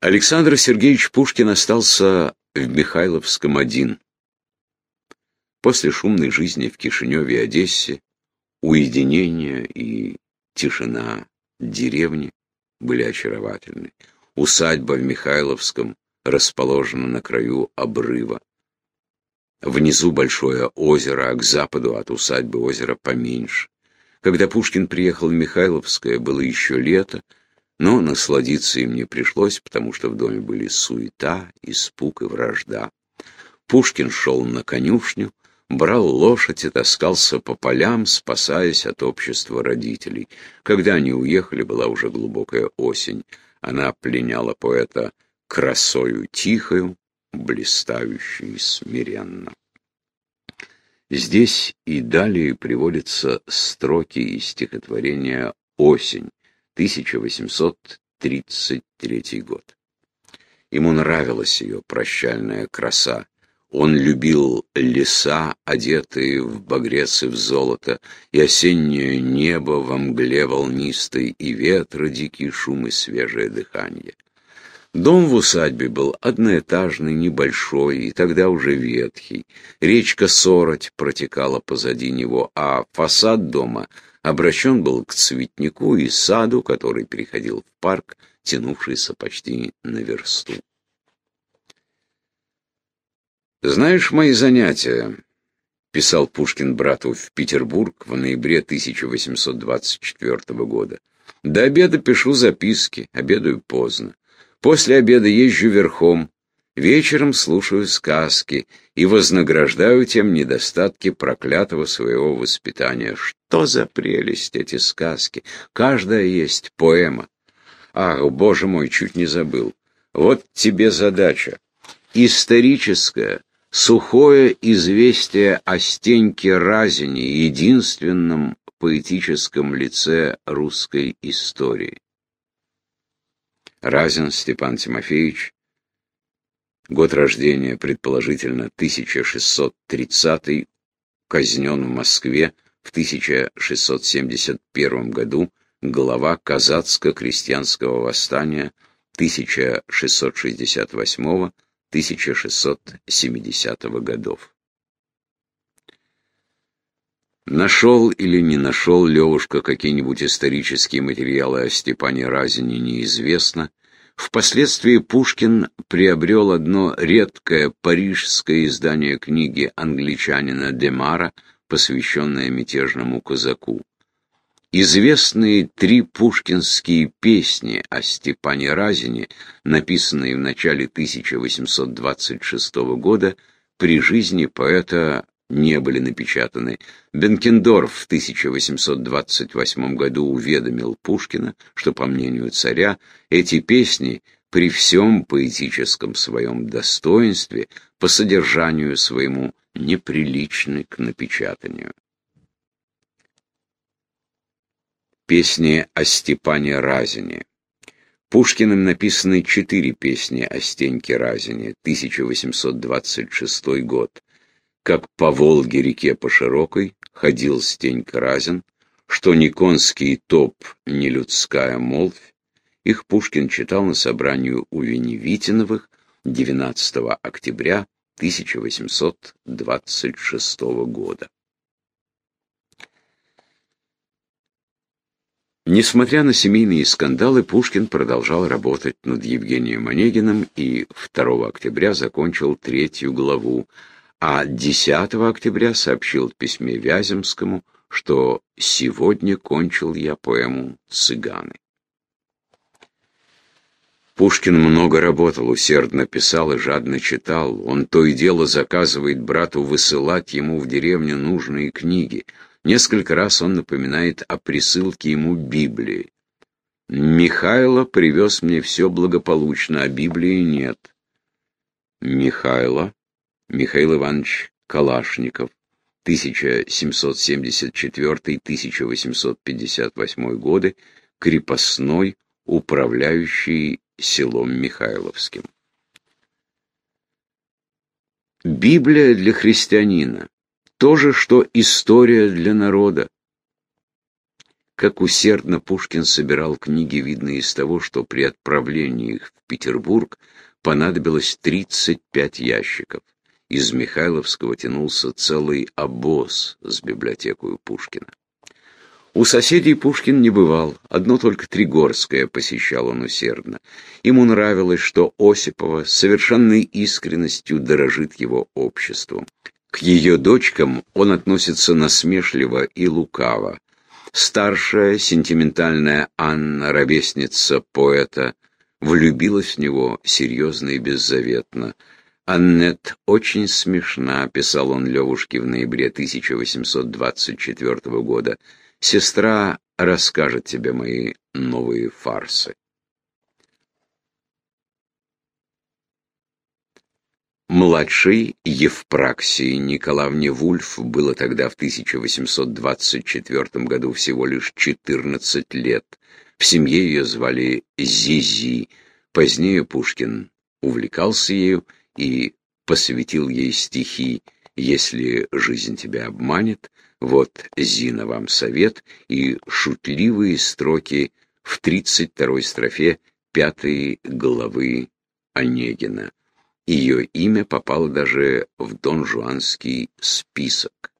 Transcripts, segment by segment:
Александр Сергеевич Пушкин остался в Михайловском один. После шумной жизни в Кишиневе и Одессе уединение и тишина деревни были очаровательны. Усадьба в Михайловском расположена на краю обрыва. Внизу большое озеро, а к западу от усадьбы озеро поменьше. Когда Пушкин приехал в Михайловское, было еще лето, но насладиться им не пришлось, потому что в доме были суета, испуг и вражда. Пушкин шел на конюшню, брал лошадь и таскался по полям, спасаясь от общества родителей. Когда они уехали, была уже глубокая осень. Она пленяла поэта красою тихою, блистающей смиренно. Здесь и далее приводятся строки из стихотворения «Осень», 1833 год. Ему нравилась ее прощальная краса. Он любил леса, одетые в багрец и в золото, и осеннее небо во мгле волнистой, и ветра, дикий шум и свежее дыхание. Дом в усадьбе был одноэтажный, небольшой, и тогда уже ветхий. Речка Сороть протекала позади него, а фасад дома обращен был к цветнику и саду, который переходил в парк, тянувшийся почти на версту. «Знаешь мои занятия?» — писал Пушкин брату в Петербург в ноябре 1824 года. «До обеда пишу записки, обедаю поздно. После обеда езжу верхом, вечером слушаю сказки и вознаграждаю тем недостатки проклятого своего воспитания. Что за прелесть эти сказки! Каждая есть поэма. Ах, боже мой, чуть не забыл. Вот тебе задача. Историческая, сухое известие о Стеньке Разине, единственном поэтическом лице русской истории. Разин Степан Тимофеевич, год рождения, предположительно, 1630 казнен в Москве в 1671 году, глава казацко-крестьянского восстания 1668-1670 годов. Нашел или не нашел Левушка какие-нибудь исторические материалы о Степане Разине, неизвестно. Впоследствии Пушкин приобрел одно редкое парижское издание книги англичанина Демара, посвященное мятежному казаку. Известные три пушкинские песни о Степане Разине, написанные в начале 1826 года, при жизни поэта не были напечатаны. Бенкендорф в 1828 году уведомил Пушкина, что, по мнению царя, эти песни при всем поэтическом своем достоинстве по содержанию своему неприличны к напечатанию. Песни о Степане Разине Пушкиным написаны четыре песни о Стеньке Разине, 1826 год как по Волге реке по широкой ходил Стенька Разин, что ни конский топ, ни людская молвь, их Пушкин читал на собрании у Веневитиновых 19 октября 1826 года. Несмотря на семейные скандалы, Пушкин продолжал работать над Евгением Онегиным и 2 октября закончил третью главу а 10 октября сообщил в письме Вяземскому, что «сегодня кончил я поэму «Цыганы». Пушкин много работал, усердно писал и жадно читал. Он то и дело заказывает брату высылать ему в деревню нужные книги. Несколько раз он напоминает о присылке ему Библии. «Михайло привез мне все благополучно, а Библии нет». Михайло Михаил Иванович Калашников, 1774-1858 годы, крепостной, управляющий селом Михайловским. Библия для христианина – то же, что история для народа. Как усердно Пушкин собирал книги, видно из того, что при отправлении их в Петербург понадобилось 35 ящиков. Из Михайловского тянулся целый обоз с библиотекой Пушкина. У соседей Пушкин не бывал, одно только Тригорское посещал он усердно. Ему нравилось, что Осипова совершенной искренностью дорожит его обществом. К ее дочкам он относится насмешливо и лукаво. Старшая, сентиментальная Анна, ровесница поэта, влюбилась в него серьезно и беззаветно. «Аннет очень смешна», — писал он Левушке в ноябре 1824 года. «Сестра расскажет тебе мои новые фарсы». Младшей Евпраксии Николаевне Вульф было тогда в 1824 году всего лишь 14 лет. В семье ее звали Зизи. Позднее Пушкин увлекался ею и посвятил ей стихи «Если жизнь тебя обманет», вот Зина вам совет и шутливые строки в 32-й строфе пятой главы Онегина. Ее имя попало даже в донжуанский список.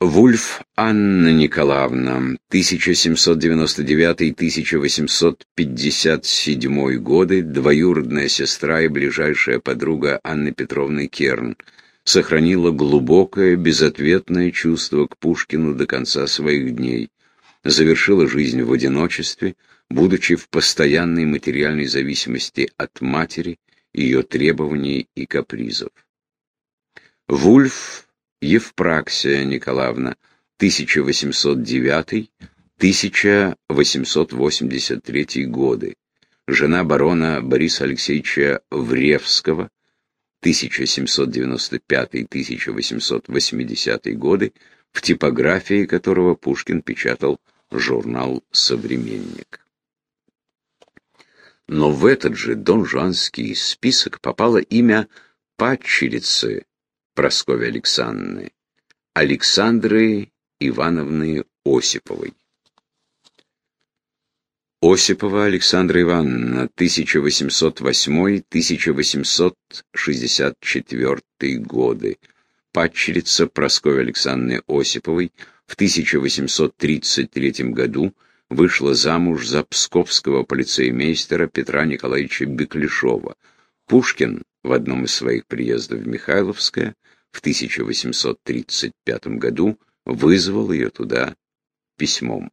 Вульф Анна Николаевна, 1799-1857 годы, двоюродная сестра и ближайшая подруга Анны Петровны Керн, сохранила глубокое, безответное чувство к Пушкину до конца своих дней, завершила жизнь в одиночестве, будучи в постоянной материальной зависимости от матери, ее требований и капризов. Вульф Евпраксия Николаевна, 1809-1883 годы, жена барона Бориса Алексеевича Вревского, 1795-1880 годы, в типографии которого Пушкин печатал журнал «Современник». Но в этот же донжуанский список попало имя падчерицы Прасковьи Александровны, Александры Ивановны Осиповой. Осипова Александра Ивановна, 1808-1864 годы, падчерица Прасковьи Александровны Осиповой, в 1833 году вышла замуж за псковского полицеймейстера Петра Николаевича Беклешова. Пушкин в одном из своих приездов в Михайловское в 1835 году вызвал ее туда письмом.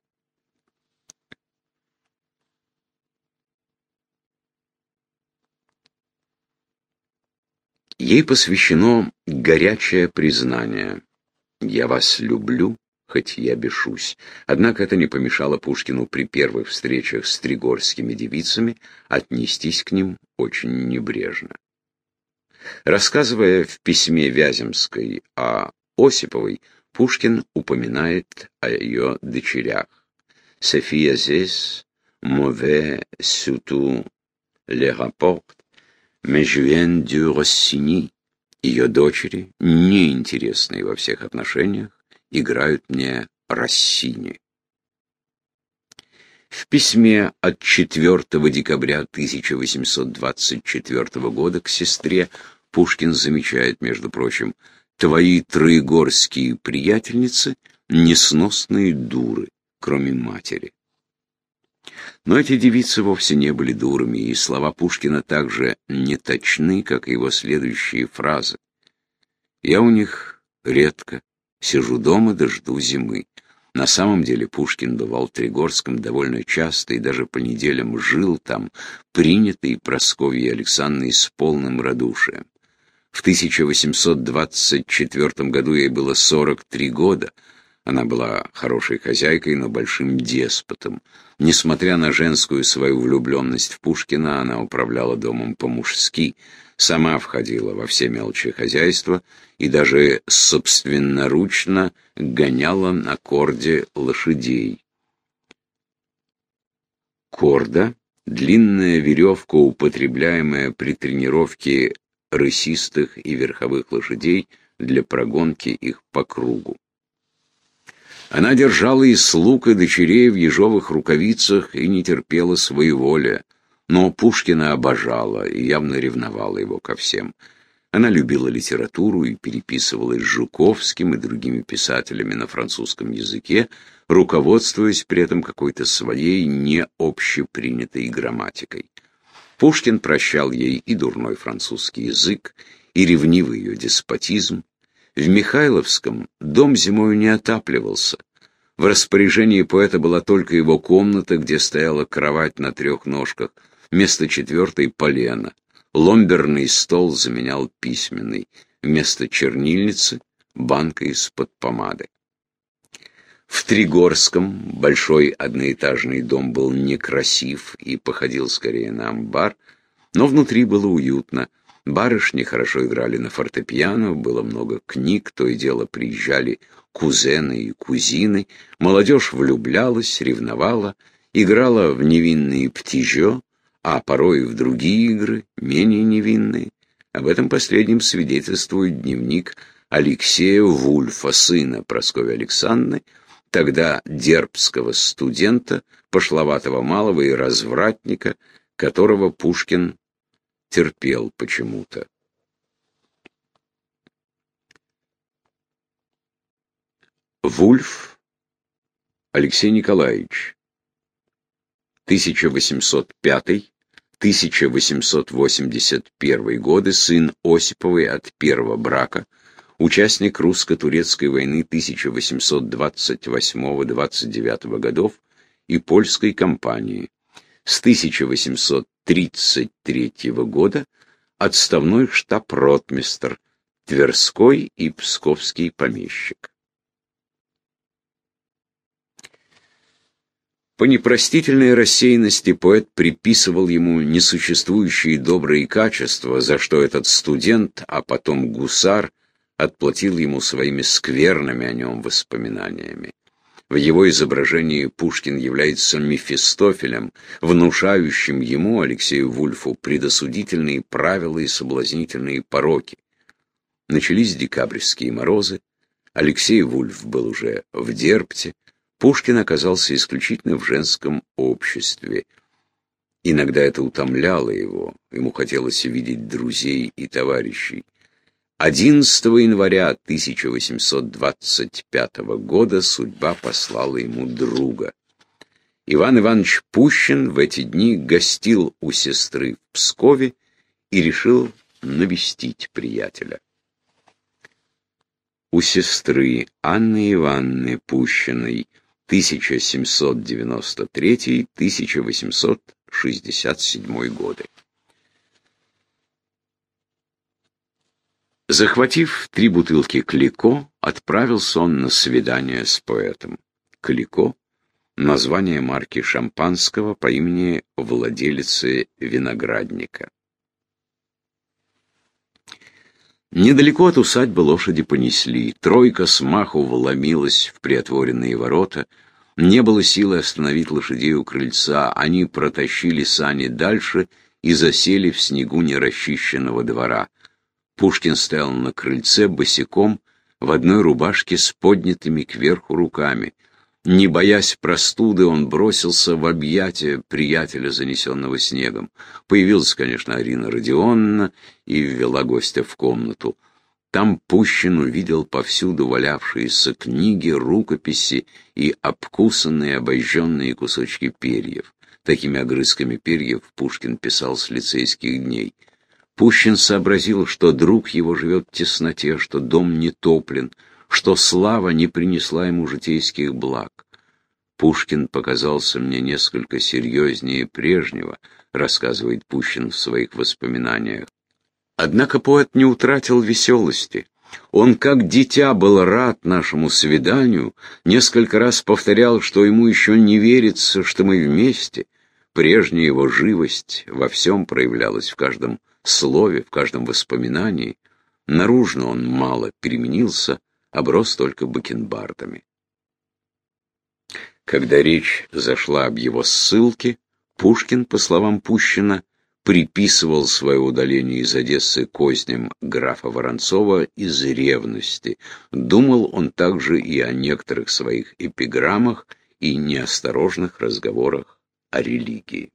Ей посвящено горячее признание «Я вас люблю, хоть я бешусь». Однако это не помешало Пушкину при первых встречах с тригорскими девицами отнестись к ним очень небрежно. Рассказывая в письме Вяземской о Осиповой, Пушкин упоминает о ее дочерях. София здесь, les rapports, mais je viens du Rossini. Ее дочери, неинтересные во всех отношениях, играют мне Россини. В письме от 4 декабря 1824 года к сестре Пушкин замечает, между прочим, «Твои троегорские приятельницы — несносные дуры, кроме матери». Но эти девицы вовсе не были дурами, и слова Пушкина так же неточны, как и его следующие фразы. «Я у них редко, сижу дома да жду зимы». На самом деле Пушкин бывал в Тригорском довольно часто и даже по неделям жил там, принятый Прасковьей Александрой с полным радушием. В 1824 году ей было 43 года. Она была хорошей хозяйкой, но большим деспотом. Несмотря на женскую свою влюбленность в Пушкина, она управляла домом по-мужски, сама входила во все мелочи хозяйства и даже собственноручно гоняла на корде лошадей. Корда — длинная веревка, употребляемая при тренировке рысистых и верховых лошадей для прогонки их по кругу. Она держала и слуг, и дочерей в ежовых рукавицах и не терпела своеволия, но Пушкина обожала и явно ревновала его ко всем. Она любила литературу и переписывалась с Жуковским и другими писателями на французском языке, руководствуясь при этом какой-то своей необщепринятой грамматикой. Пушкин прощал ей и дурной французский язык, и ревнивый ее деспотизм. В Михайловском дом зимою не отапливался. В распоряжении поэта была только его комната, где стояла кровать на трех ножках, вместо четвертой — полено. Ломберный стол заменял письменный, вместо чернильницы — банка из-под помады. В Тригорском большой одноэтажный дом был некрасив и походил скорее на амбар, но внутри было уютно. Барышни хорошо играли на фортепиано, было много книг, то и дело приезжали кузены и кузины, молодежь влюблялась, ревновала, играла в невинные птижо, а порой и в другие игры, менее невинные. Об этом последнем свидетельствует дневник Алексея Вульфа, сына Прасковьи Александры, тогда дербского студента, пошловатого малого и развратника, которого Пушкин терпел почему-то. Вульф Алексей Николаевич 1805-1881 годы, сын Осиповой от первого брака, участник русско-турецкой войны 1828-29 годов и польской кампании. С 1833 года отставной штаб-ротмистр, Тверской и Псковский помещик. По непростительной рассеянности поэт приписывал ему несуществующие добрые качества, за что этот студент, а потом гусар, отплатил ему своими скверными о нем воспоминаниями. В его изображении Пушкин является Мефистофелем, внушающим ему, Алексею Вульфу, предосудительные правила и соблазнительные пороки. Начались декабрьские морозы, Алексей Вульф был уже в Дерпте, Пушкин оказался исключительно в женском обществе. Иногда это утомляло его, ему хотелось видеть друзей и товарищей. 11 января 1825 года судьба послала ему друга. Иван Иванович Пущин в эти дни гостил у сестры в Пскове и решил навестить приятеля. У сестры Анны Ивановны Пущиной 1793-1867 годы. Захватив три бутылки Клико, отправился он на свидание с поэтом. Клико — название марки шампанского по имени владелицы виноградника. Недалеко от усадьбы лошади понесли. Тройка смаху вломилась в приотворенные ворота. Не было силы остановить лошадей у крыльца. Они протащили сани дальше и засели в снегу нерасчищенного двора. Пушкин стоял на крыльце босиком, в одной рубашке с поднятыми кверху руками. Не боясь простуды, он бросился в объятия приятеля, занесенного снегом. Появилась, конечно, Арина Родионовна и ввела гостя в комнату. Там Пущин увидел повсюду валявшиеся книги, рукописи и обкусанные, обожженные кусочки перьев. Такими огрызками перьев Пушкин писал с лицейских дней — Пущин сообразил, что друг его живет в тесноте, что дом не топлен, что слава не принесла ему житейских благ. Пушкин показался мне несколько серьезнее прежнего, рассказывает Пущин в своих воспоминаниях. Однако поэт не утратил веселости. Он, как дитя, был рад нашему свиданию, несколько раз повторял, что ему еще не верится, что мы вместе. Прежняя его живость во всем проявлялась в каждом слове, в каждом воспоминании. Наружно он мало переменился, оброс только бакенбардами. Когда речь зашла об его ссылке, Пушкин, по словам Пущина, приписывал свое удаление из Одессы козням графа Воронцова из ревности. Думал он также и о некоторых своих эпиграммах и неосторожных разговорах о религии.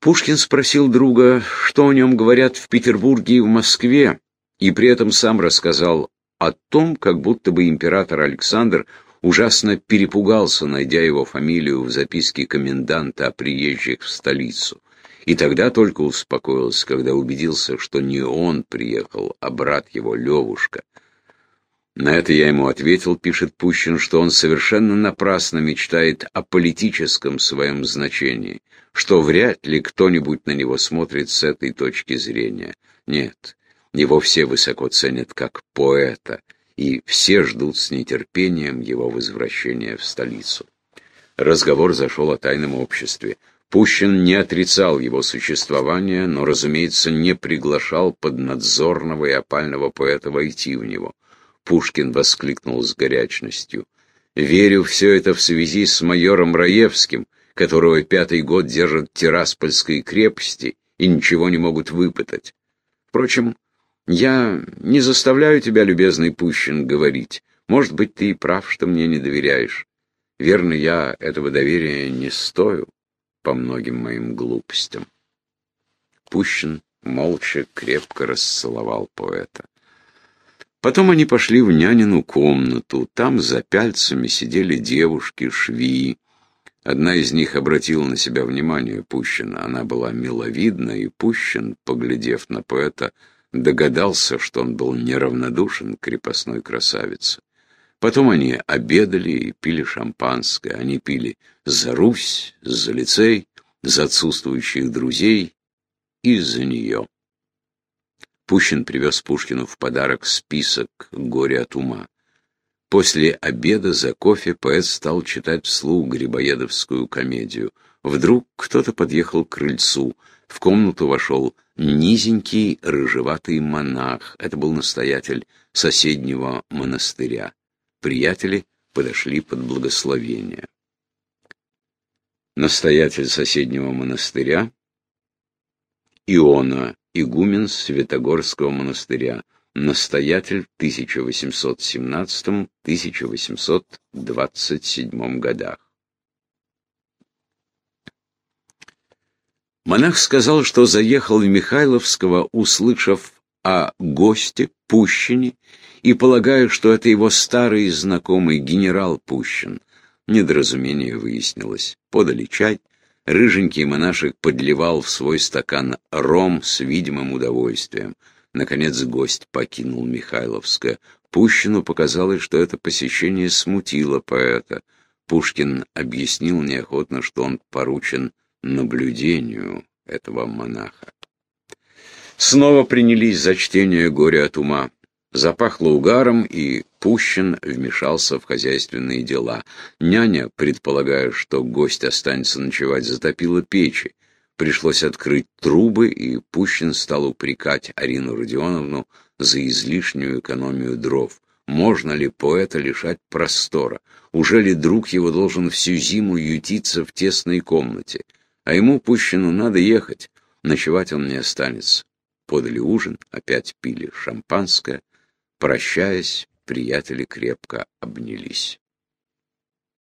Пушкин спросил друга, что о нем говорят в Петербурге и в Москве, и при этом сам рассказал о том, как будто бы император Александр ужасно перепугался, найдя его фамилию в записке коменданта о приезжих в столицу. И тогда только успокоился, когда убедился, что не он приехал, а брат его, Левушка. На это я ему ответил, пишет Пущин, что он совершенно напрасно мечтает о политическом своем значении, что вряд ли кто-нибудь на него смотрит с этой точки зрения. Нет, его все высоко ценят как поэта, и все ждут с нетерпением его возвращения в столицу. Разговор зашел о тайном обществе. Пущин не отрицал его существование, но, разумеется, не приглашал поднадзорного и опального поэта войти в него. Пушкин воскликнул с горячностью. «Верю все это в связи с майором Раевским, которого пятый год держат в Тираспольской крепости и ничего не могут выпытать. Впрочем, я не заставляю тебя, любезный Пущин, говорить. Может быть, ты и прав, что мне не доверяешь. Верно, я этого доверия не стою по многим моим глупостям. Пущин молча крепко расцеловал поэта. Потом они пошли в нянину комнату. Там за пяльцами сидели девушки-швеи. Одна из них обратила на себя внимание Пущина. Она была миловидна, и Пущин, поглядев на поэта, догадался, что он был неравнодушен к крепостной красавице. Потом они обедали и пили шампанское. Они пили за Русь, за лицей, за отсутствующих друзей и за нее. Пущин привез Пушкину в подарок список «Горе от ума». После обеда за кофе поэт стал читать вслух Грибоедовскую комедию. Вдруг кто-то подъехал к крыльцу. В комнату вошел низенький рыжеватый монах. Это был настоятель соседнего монастыря. Приятели подошли под благословение. Настоятель соседнего монастыря Иона, игумен Святогорского монастыря, настоятель в 1817-1827 годах. Монах сказал, что заехал в Михайловского, услышав о госте Пущине, и полагая, что это его старый знакомый генерал Пущин. Недоразумение выяснилось. Подали чай. Рыженький монашек подливал в свой стакан ром с видимым удовольствием. Наконец гость покинул Михайловское. Пущину показалось, что это посещение смутило поэта. Пушкин объяснил неохотно, что он поручен наблюдению этого монаха. Снова принялись за чтение «Горе от ума». Запахло угаром, и Пущин вмешался в хозяйственные дела. Няня, предполагая, что гость останется ночевать, затопила печи. Пришлось открыть трубы, и Пущин стал упрекать Арину Родионовну за излишнюю экономию дров. Можно ли поэта лишать простора? Уже ли друг его должен всю зиму ютиться в тесной комнате? А ему, Пущину, надо ехать. Ночевать он не останется. Подали ужин, опять пили шампанское. Прощаясь, приятели крепко обнялись.